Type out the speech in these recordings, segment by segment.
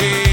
hoje.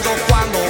todo cuando